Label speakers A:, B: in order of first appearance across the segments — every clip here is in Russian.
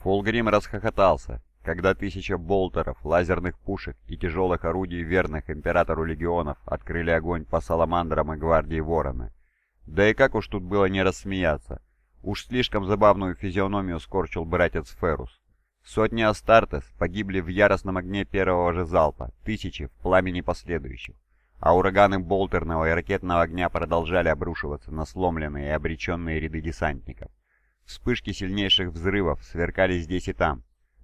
A: Фулгрим расхохотался, когда тысяча болтеров, лазерных пушек и тяжелых орудий верных императору легионов открыли огонь по саламандрам и гвардии ворона. Да и как уж тут было не рассмеяться. Уж слишком забавную физиономию скорчил братец Ферус. Сотни Астартес погибли в яростном огне первого же залпа, тысячи в пламени последующих. А ураганы болтерного и ракетного огня продолжали обрушиваться на сломленные и обреченные ряды десантников. Вспышки сильнейших взрывов сверкали здесь и там,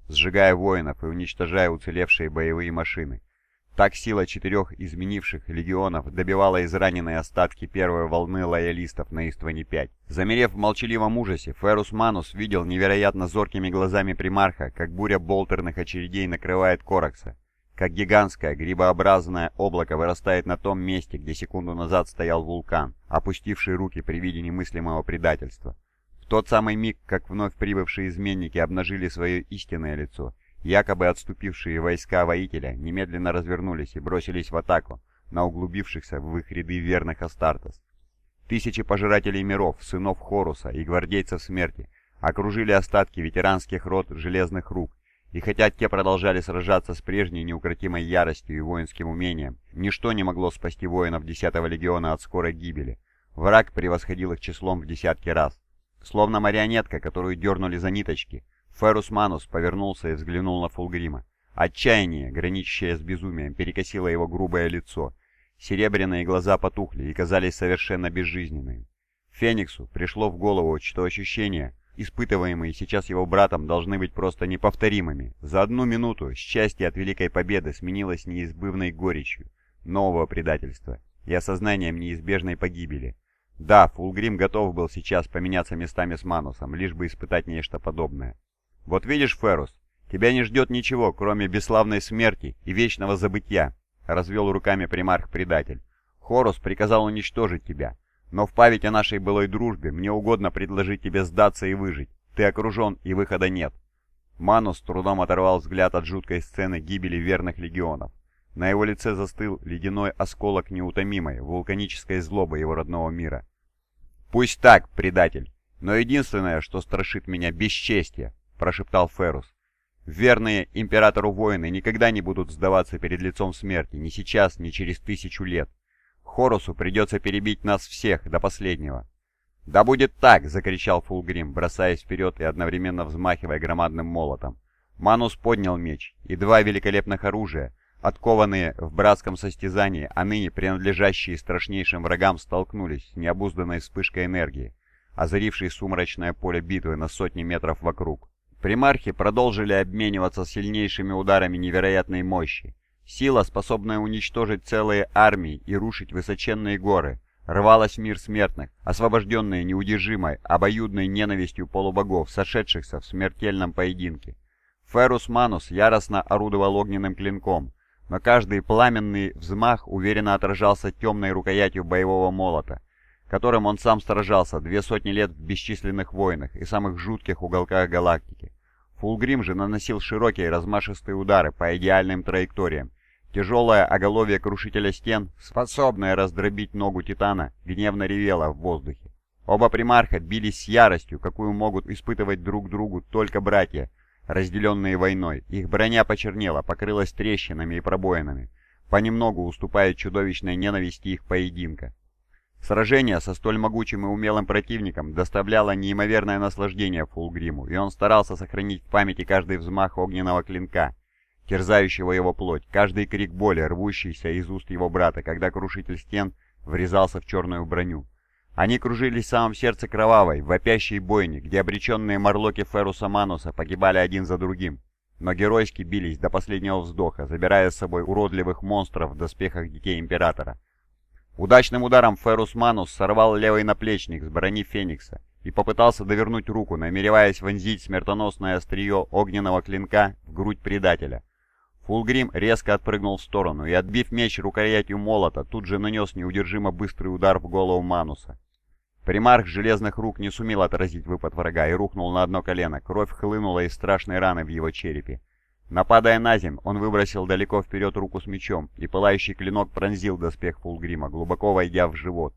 A: сжигая воинов и уничтожая уцелевшие боевые машины. Так сила четырех изменивших легионов добивала израненные остатки первой волны лоялистов на Истване-5. Замерев в молчаливом ужасе, Ферус Манус видел невероятно зоркими глазами примарха, как буря болтерных очередей накрывает Коракса, как гигантское грибообразное облако вырастает на том месте, где секунду назад стоял вулкан, опустивший руки при виде немыслимого предательства. Тот самый миг, как вновь прибывшие изменники обнажили свое истинное лицо, якобы отступившие войска воителя немедленно развернулись и бросились в атаку на углубившихся в их ряды верных Астартес. Тысячи пожирателей миров, сынов Хоруса и гвардейцев смерти окружили остатки ветеранских рот Железных Рук, и хотя те продолжали сражаться с прежней неукротимой яростью и воинским умением, ничто не могло спасти воинов 10-го легиона от скорой гибели. Враг превосходил их числом в десятки раз. Словно марионетка, которую дернули за ниточки, Ферус Манус повернулся и взглянул на Фулгрима. Отчаяние, граничащее с безумием, перекосило его грубое лицо. Серебряные глаза потухли и казались совершенно безжизненными. Фениксу пришло в голову, что ощущения, испытываемые сейчас его братом, должны быть просто неповторимыми. За одну минуту счастье от великой победы сменилось неизбывной горечью нового предательства и осознанием неизбежной погибели. Да, Фулгрим готов был сейчас поменяться местами с Манусом, лишь бы испытать нечто подобное. «Вот видишь, Ферус, тебя не ждет ничего, кроме бесславной смерти и вечного забытья», — развел руками примарх-предатель. «Хорус приказал уничтожить тебя, но в память о нашей былой дружбе мне угодно предложить тебе сдаться и выжить. Ты окружен, и выхода нет». Манус трудом оторвал взгляд от жуткой сцены гибели верных легионов. На его лице застыл ледяной осколок неутомимой, вулканической злобы его родного мира. «Пусть так, предатель, но единственное, что страшит меня, бесчестье», — прошептал Ферус. «Верные императору воины никогда не будут сдаваться перед лицом смерти, ни сейчас, ни через тысячу лет. Хорусу придется перебить нас всех до последнего». «Да будет так!» — закричал Фулгрим, бросаясь вперед и одновременно взмахивая громадным молотом. Манус поднял меч, и два великолепных оружия — Откованные в братском состязании, а ныне принадлежащие страшнейшим врагам, столкнулись с необузданной вспышкой энергии, озарившей сумрачное поле битвы на сотни метров вокруг. Примархи продолжили обмениваться сильнейшими ударами невероятной мощи. Сила, способная уничтожить целые армии и рушить высоченные горы, рвалась в мир смертных, освобожденные неудержимой, обоюдной ненавистью полубогов, сошедшихся в смертельном поединке. Ферус Манус яростно орудовал огненным клинком, но каждый пламенный взмах уверенно отражался темной рукоятью боевого молота, которым он сам сражался две сотни лет в бесчисленных войнах и самых жутких уголках галактики. Фулгрим же наносил широкие размашистые удары по идеальным траекториям. Тяжелое оголовье крушителя стен, способное раздробить ногу Титана, гневно ревело в воздухе. Оба примарха бились с яростью, какую могут испытывать друг другу только братья, разделенные войной. Их броня почернела, покрылась трещинами и пробоинами, понемногу уступая чудовищной ненависти их поединка. Сражение со столь могучим и умелым противником доставляло неимоверное наслаждение Фулгриму, и он старался сохранить в памяти каждый взмах огненного клинка, терзающего его плоть, каждый крик боли, рвущийся из уст его брата, когда крушитель стен врезался в черную броню. Они кружились в самом сердце кровавой, вопящей бойни, где обреченные морлоки Феруса Мануса погибали один за другим, но геройски бились до последнего вздоха, забирая с собой уродливых монстров в доспехах детей Императора. Удачным ударом Ферус Манус сорвал левый наплечник с брони Феникса и попытался довернуть руку, намереваясь вонзить смертоносное острие огненного клинка в грудь предателя. Фулгрим резко отпрыгнул в сторону и, отбив меч рукоятью молота, тут же нанес неудержимо быстрый удар в голову Мануса. Примарх железных рук не сумел отразить выпад врага и рухнул на одно колено. Кровь хлынула из страшной раны в его черепе. Нападая на земь, он выбросил далеко вперед руку с мечом, и пылающий клинок пронзил доспех Фулгрима, глубоко войдя в живот.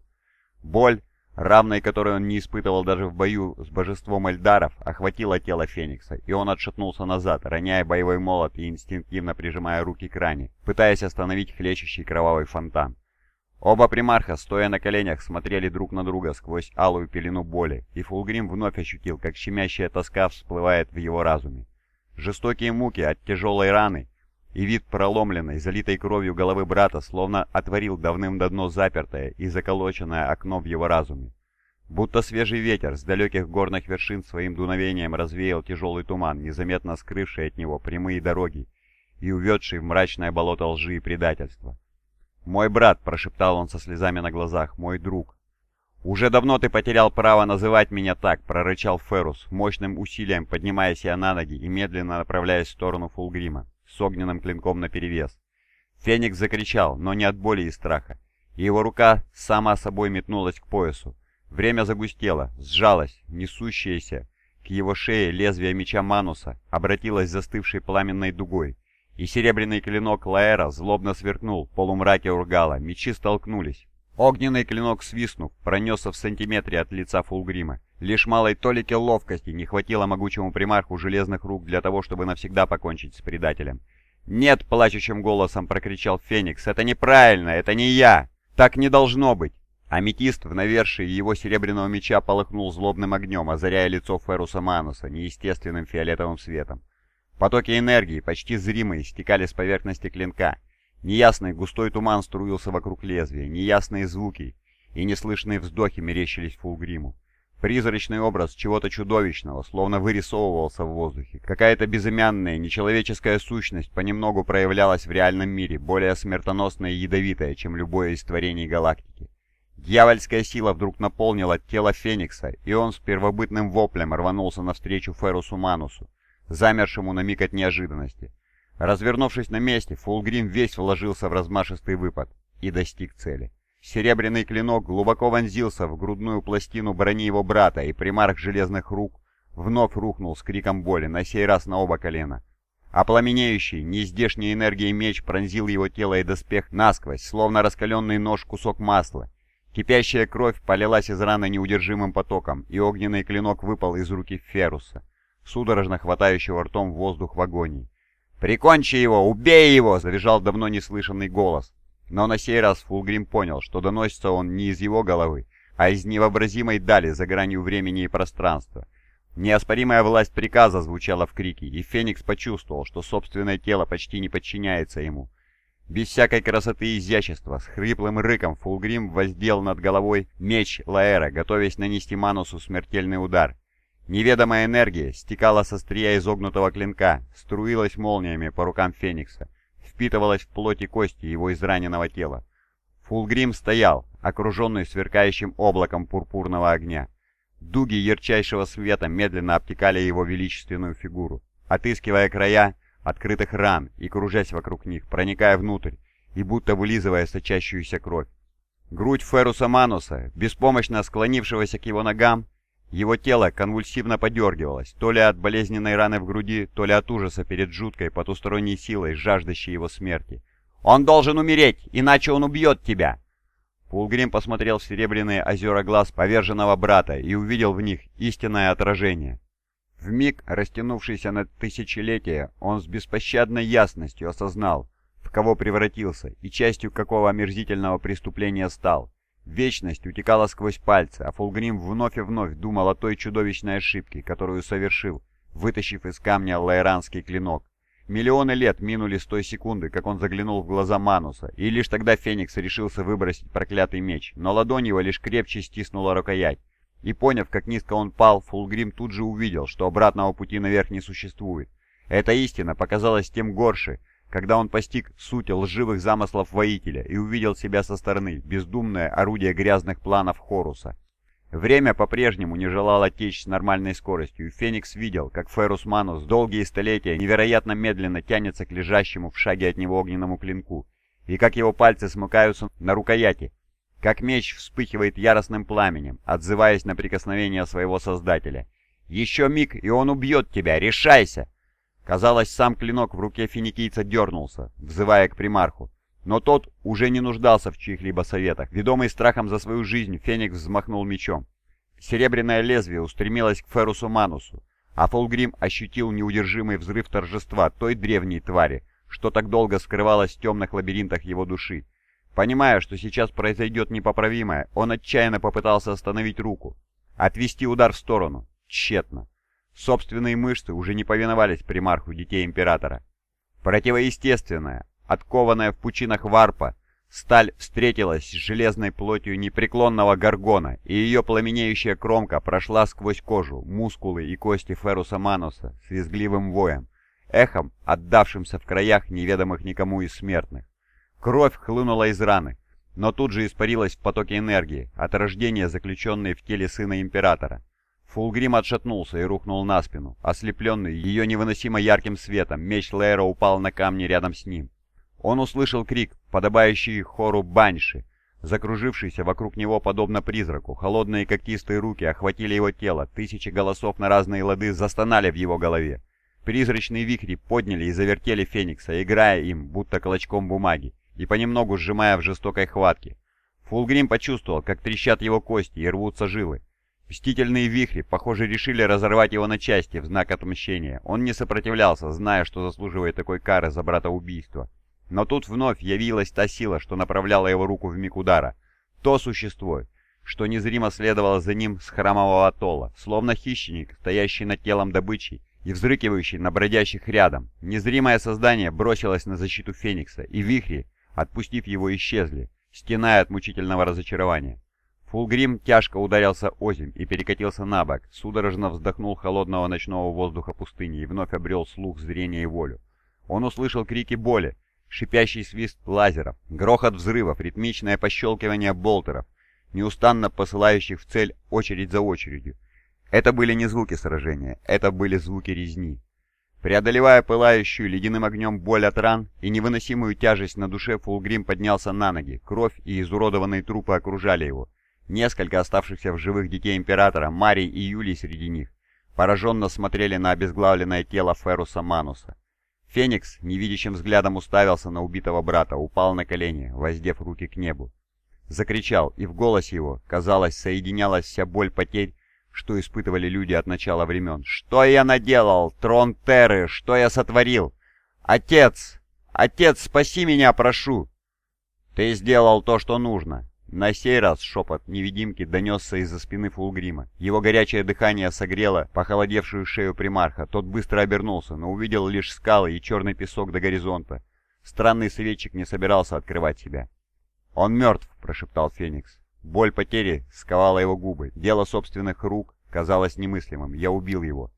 A: Боль равной которой он не испытывал даже в бою с божеством Эльдаров, охватило тело Феникса, и он отшатнулся назад, роняя боевой молот и инстинктивно прижимая руки к ране, пытаясь остановить хлещущий кровавый фонтан. Оба примарха, стоя на коленях, смотрели друг на друга сквозь алую пелену боли, и Фулгрим вновь ощутил, как щемящая тоска всплывает в его разуме. Жестокие муки от тяжелой раны и вид проломленной, залитой кровью головы брата словно отворил давным-давно запертое и заколоченное окно в его разуме. Будто свежий ветер с далеких горных вершин своим дуновением развеял тяжелый туман, незаметно скрывший от него прямые дороги и уведший в мрачное болото лжи и предательства. «Мой брат», — прошептал он со слезами на глазах, — «мой друг». «Уже давно ты потерял право называть меня так», — прорычал Феррус, мощным усилием поднимая себя на ноги и медленно направляясь в сторону Фулгрима с огненным клинком наперевес. Феникс закричал, но не от боли и страха, и его рука сама собой метнулась к поясу. Время загустело, сжалось, несущееся к его шее лезвие меча Мануса обратилось застывшей пламенной дугой, и серебряный клинок Лаэра злобно сверкнул в полумраке Ургала, мечи столкнулись. Огненный клинок, свистнув, пронесся в сантиметре от лица Фулгрима. Лишь малой толике ловкости не хватило могучему примарху железных рук для того, чтобы навсегда покончить с предателем. «Нет!» — плачущим голосом прокричал Феникс. «Это неправильно! Это не я! Так не должно быть!» Аметист в навершии его серебряного меча полыхнул злобным огнем, озаряя лицо Феруса Мануса неестественным фиолетовым светом. Потоки энергии, почти зримые, стекали с поверхности клинка, Неясный густой туман струился вокруг лезвия, неясные звуки и неслышные вздохи мерещились Фулгриму. Призрачный образ чего-то чудовищного словно вырисовывался в воздухе. Какая-то безымянная, нечеловеческая сущность понемногу проявлялась в реальном мире, более смертоносная и ядовитая, чем любое из творений галактики. Дьявольская сила вдруг наполнила тело Феникса, и он с первобытным воплем рванулся навстречу Ферусу Манусу, замершему на миг от неожиданности. Развернувшись на месте, Фулгрим весь вложился в размашистый выпад и достиг цели. Серебряный клинок глубоко вонзился в грудную пластину брони его брата, и примарх железных рук вновь рухнул с криком боли, на сей раз на оба колена. А пламенеющий, неиздешней энергией меч пронзил его тело и доспех насквозь, словно раскаленный нож кусок масла. Кипящая кровь полилась из раны неудержимым потоком, и огненный клинок выпал из руки Феруса, судорожно хватающего ртом воздух в агонии. «Прикончи его! Убей его!» — завизжал давно неслышанный голос. Но на сей раз Фулгрим понял, что доносится он не из его головы, а из невообразимой дали за гранью времени и пространства. Неоспоримая власть приказа звучала в крике, и Феникс почувствовал, что собственное тело почти не подчиняется ему. Без всякой красоты и изящества, с хриплым рыком Фулгрим воздел над головой меч Лаэра, готовясь нанести Манусу смертельный удар. Неведомая энергия стекала со стрия изогнутого клинка, струилась молниями по рукам Феникса, впитывалась в плоть и кости его израненного тела. Фулгрим стоял, окруженный сверкающим облаком пурпурного огня. Дуги ярчайшего света медленно обтекали его величественную фигуру, отыскивая края открытых ран и кружась вокруг них, проникая внутрь и будто вылизывая сочащуюся кровь. Грудь Феруса Мануса, беспомощно склонившегося к его ногам, его тело конвульсивно подергивалось, то ли от болезненной раны в груди, то ли от ужаса перед жуткой потусторонней силой, жаждущей его смерти. «Он должен умереть, иначе он убьет тебя!» Пулгрим посмотрел в серебряные озера глаз поверженного брата и увидел в них истинное отражение. В миг, растянувшийся на тысячелетия, он с беспощадной ясностью осознал, в кого превратился и частью какого омерзительного преступления стал. Вечность утекала сквозь пальцы, а Фулгрим вновь и вновь думал о той чудовищной ошибке, которую совершил, вытащив из камня лайранский клинок. Миллионы лет минули с той секунды, как он заглянул в глаза Мануса, и лишь тогда Феникс решился выбросить проклятый меч, но ладонь его лишь крепче стиснула рукоять. И поняв, как низко он пал, Фулгрим тут же увидел, что обратного пути наверх не существует. Эта истина показалась тем горше, когда он постиг суть лживых замыслов воителя и увидел себя со стороны, бездумное орудие грязных планов Хоруса. Время по-прежнему не желало течь с нормальной скоростью, и Феникс видел, как Ферус Манус долгие столетия невероятно медленно тянется к лежащему в шаге от него огненному клинку, и как его пальцы смыкаются на рукояти, как меч вспыхивает яростным пламенем, отзываясь на прикосновение своего создателя. «Еще миг, и он убьет тебя! Решайся!» Казалось, сам клинок в руке финикийца дернулся, взывая к примарху. Но тот уже не нуждался в чьих-либо советах. Ведомый страхом за свою жизнь, Феникс взмахнул мечом. Серебряное лезвие устремилось к Ферусу Манусу, а Фолгрим ощутил неудержимый взрыв торжества той древней твари, что так долго скрывалась в темных лабиринтах его души. Понимая, что сейчас произойдет непоправимое, он отчаянно попытался остановить руку, отвести удар в сторону. Тщетно. Собственные мышцы уже не повиновались примарху детей Императора. Противоестественная, откованная в пучинах варпа, сталь встретилась с железной плотью непреклонного горгона, и ее пламенеющая кромка прошла сквозь кожу, мускулы и кости Феруса Маноса с визгливым воем, эхом, отдавшимся в краях неведомых никому из смертных. Кровь хлынула из раны, но тут же испарилась в потоке энергии, от рождения заключенной в теле сына Императора. Фулгрим отшатнулся и рухнул на спину. Ослепленный ее невыносимо ярким светом, меч Лейра упал на камни рядом с ним. Он услышал крик, подобающий хору баньши, закружившийся вокруг него подобно призраку. Холодные когтистые руки охватили его тело, тысячи голосов на разные лады застонали в его голове. Призрачные вихри подняли и завертели Феникса, играя им, будто клочком бумаги и понемногу сжимая в жестокой хватке. Фулгрим почувствовал, как трещат его кости и рвутся жилы. Мстительные вихри, похоже, решили разорвать его на части в знак отмщения. Он не сопротивлялся, зная, что заслуживает такой кары за брата убийства. Но тут вновь явилась та сила, что направляла его руку в миг удара. То существо, что незримо следовало за ним с храмового атолла, словно хищник, стоящий над телом добычи и взрыкивающий на бродящих рядом. Незримое создание бросилось на защиту Феникса, и вихри, отпустив его, исчезли, стеная от мучительного разочарования. Фулгрим тяжко ударился озимь и перекатился на бок, судорожно вздохнул холодного ночного воздуха пустыни и вновь обрел слух, зрение и волю. Он услышал крики боли, шипящий свист лазеров, грохот взрывов, ритмичное пощелкивание болтеров, неустанно посылающих в цель очередь за очередью. Это были не звуки сражения, это были звуки резни. Преодолевая пылающую ледяным огнем боль от ран и невыносимую тяжесть на душе, Фулгрим поднялся на ноги. Кровь и изуродованные трупы окружали его. Несколько оставшихся в живых детей Императора, Марий и Юлий среди них, пораженно смотрели на обезглавленное тело Феруса Мануса. Феникс невидящим взглядом уставился на убитого брата, упал на колени, воздев руки к небу. Закричал, и в голосе его, казалось, соединялась вся боль потерь что испытывали люди от начала времен. «Что я наделал, трон Терры? Что я сотворил? Отец! Отец, спаси меня, прошу!» «Ты сделал то, что нужно!» На сей раз шепот невидимки донесся из-за спины Фулгрима. Его горячее дыхание согрело похолодевшую шею примарха. Тот быстро обернулся, но увидел лишь скалы и черный песок до горизонта. Странный советчик не собирался открывать себя. «Он мертв», — прошептал Феникс. Боль потери сковала его губы. Дело собственных рук казалось немыслимым. Я убил его.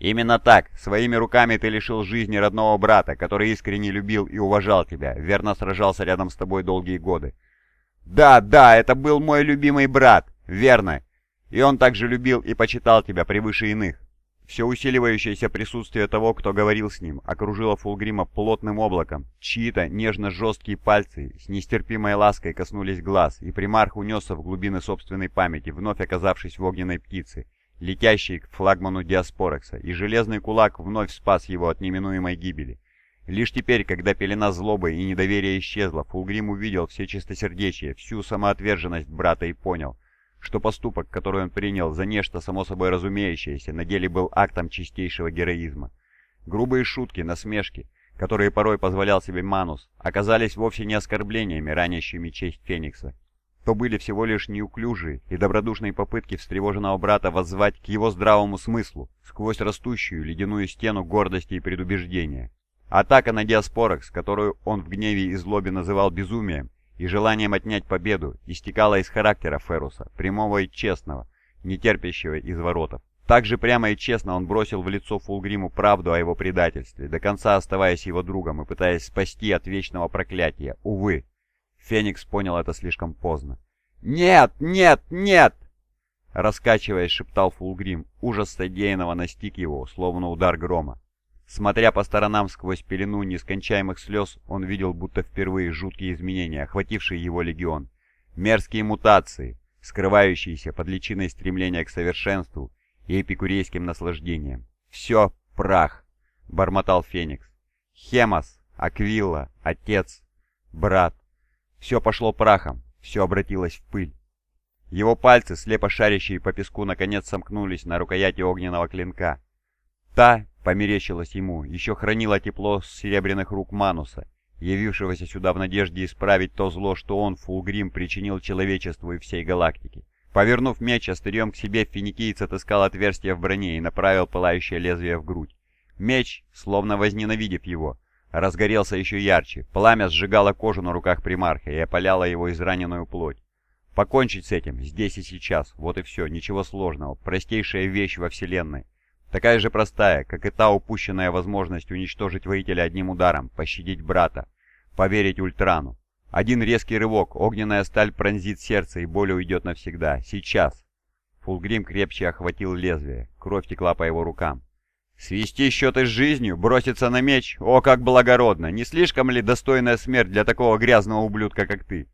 A: «Именно так. Своими руками ты лишил жизни родного брата, который искренне любил и уважал тебя, верно сражался рядом с тобой долгие годы». «Да, да, это был мой любимый брат, верно. И он также любил и почитал тебя превыше иных. Все усиливающееся присутствие того, кто говорил с ним, окружило Фулгрима плотным облаком. Чьи-то нежно-жесткие пальцы с нестерпимой лаской коснулись глаз, и примарх унесся в глубины собственной памяти, вновь оказавшись в огненной птице, летящей к флагману Диаспорекса, и железный кулак вновь спас его от неминуемой гибели. Лишь теперь, когда пелена злобы и недоверия исчезла, Фулгрим увидел все чистосердечие, всю самоотверженность брата и понял — что поступок, который он принял за нечто само собой разумеющееся, на деле был актом чистейшего героизма. Грубые шутки, насмешки, которые порой позволял себе Манус, оказались вовсе не оскорблениями, ранящими честь Феникса. То были всего лишь неуклюжие и добродушные попытки встревоженного брата воззвать к его здравому смыслу сквозь растущую ледяную стену гордости и предубеждения. Атака на Диаспорекс, которую он в гневе и злобе называл безумием, и желанием отнять победу истекало из характера Феруса, прямого и честного, не терпящего изворотов. Так же прямо и честно он бросил в лицо Фулгриму правду о его предательстве, до конца оставаясь его другом и пытаясь спасти от вечного проклятия. Увы, Феникс понял это слишком поздно. «Нет, нет, нет!» Раскачиваясь, шептал Фулгрим. Ужас содеянного настиг его, словно удар грома. Смотря по сторонам сквозь пелену нескончаемых слез, он видел будто впервые жуткие изменения, охватившие его легион. Мерзкие мутации, скрывающиеся под личиной стремления к совершенству и эпикурейским наслаждением. «Все прах!» — бормотал Феникс. «Хемос, Аквилла, Отец, брат. Все пошло прахом, все обратилось в пыль. Его пальцы, слепо шарящие по песку, наконец сомкнулись на рукояти огненного клинка. Та, померещилась ему, еще хранила тепло серебряных рук Мануса, явившегося сюда в надежде исправить то зло, что он, Фулгрим, причинил человечеству и всей галактике. Повернув меч острием к себе, финикиец отыскал отверстие в броне и направил пылающее лезвие в грудь. Меч, словно возненавидев его, разгорелся еще ярче. Пламя сжигало кожу на руках примарха и опаляло его израненную плоть. Покончить с этим, здесь и сейчас, вот и все, ничего сложного, простейшая вещь во Вселенной. Такая же простая, как и та упущенная возможность уничтожить воителя одним ударом, пощадить брата, поверить Ультрану. Один резкий рывок, огненная сталь пронзит сердце и боль уйдет навсегда. Сейчас. Фулгрим крепче охватил лезвие, кровь текла по его рукам. Свести счеты с жизнью, броситься на меч, о, как благородно! Не слишком ли достойная смерть для такого грязного ублюдка, как ты?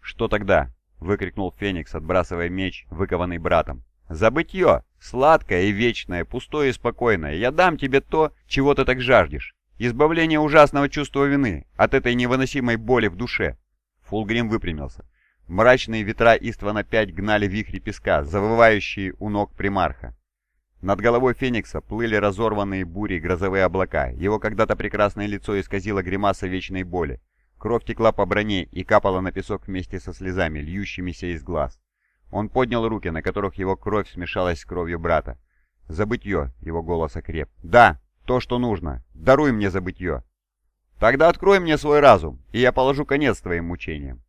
A: Что тогда? — выкрикнул Феникс, отбрасывая меч, выкованный братом. «Забытье! Сладкое и вечное, пустое и спокойное. Я дам тебе то, чего ты так жаждешь. Избавление ужасного чувства вины от этой невыносимой боли в душе». Фулгрим выпрямился. Мрачные ветра Иствана-5 гнали вихри песка, завывающие у ног примарха. Над головой Феникса плыли разорванные бури грозовые облака. Его когда-то прекрасное лицо исказило гримаса вечной боли. Кровь текла по броне и капала на песок вместе со слезами, льющимися из глаз. Он поднял руки, на которых его кровь смешалась с кровью брата. «Забытье!» — его голос окреп. «Да, то, что нужно. Даруй мне забытье!» «Тогда открой мне свой разум, и я положу конец твоим мучениям!»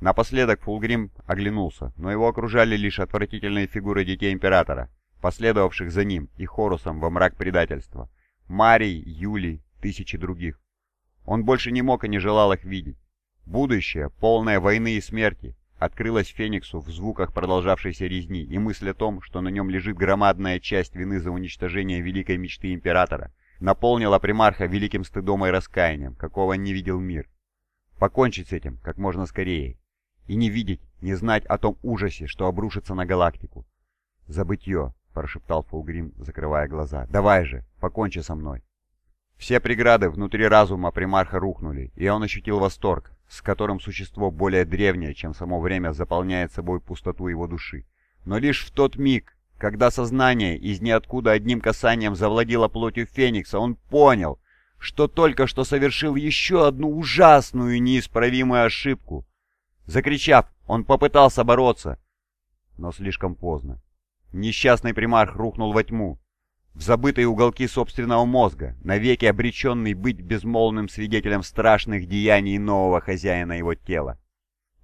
A: Напоследок Фулгрим оглянулся, но его окружали лишь отвратительные фигуры детей Императора, последовавших за ним и Хорусом во мрак предательства. Марий, Юлий, тысячи других. Он больше не мог и не желал их видеть. Будущее, полное войны и смерти, открылось Фениксу в звуках продолжавшейся резни, и мысль о том, что на нем лежит громадная часть вины за уничтожение великой мечты Императора, наполнила примарха великим стыдом и раскаянием, какого не видел мир. Покончить с этим как можно скорее. И не видеть, не знать о том ужасе, что обрушится на галактику. «Забытье», — прошептал Фулгрим, закрывая глаза. «Давай же, покончи со мной». Все преграды внутри разума примарха рухнули, и он ощутил восторг, с которым существо более древнее, чем само время, заполняет собой пустоту его души. Но лишь в тот миг, когда сознание из ниоткуда одним касанием завладело плотью Феникса, он понял, что только что совершил еще одну ужасную и неисправимую ошибку. Закричав, он попытался бороться, но слишком поздно. Несчастный примарх рухнул во тьму, в забытые уголки собственного мозга, навеки обреченный быть безмолвным свидетелем страшных деяний нового хозяина его тела.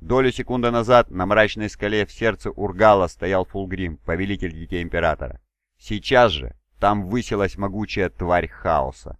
A: Долю секунды назад на мрачной скале в сердце Ургала стоял Фулгрим, повелитель детей Императора. Сейчас же там высилась могучая тварь хаоса.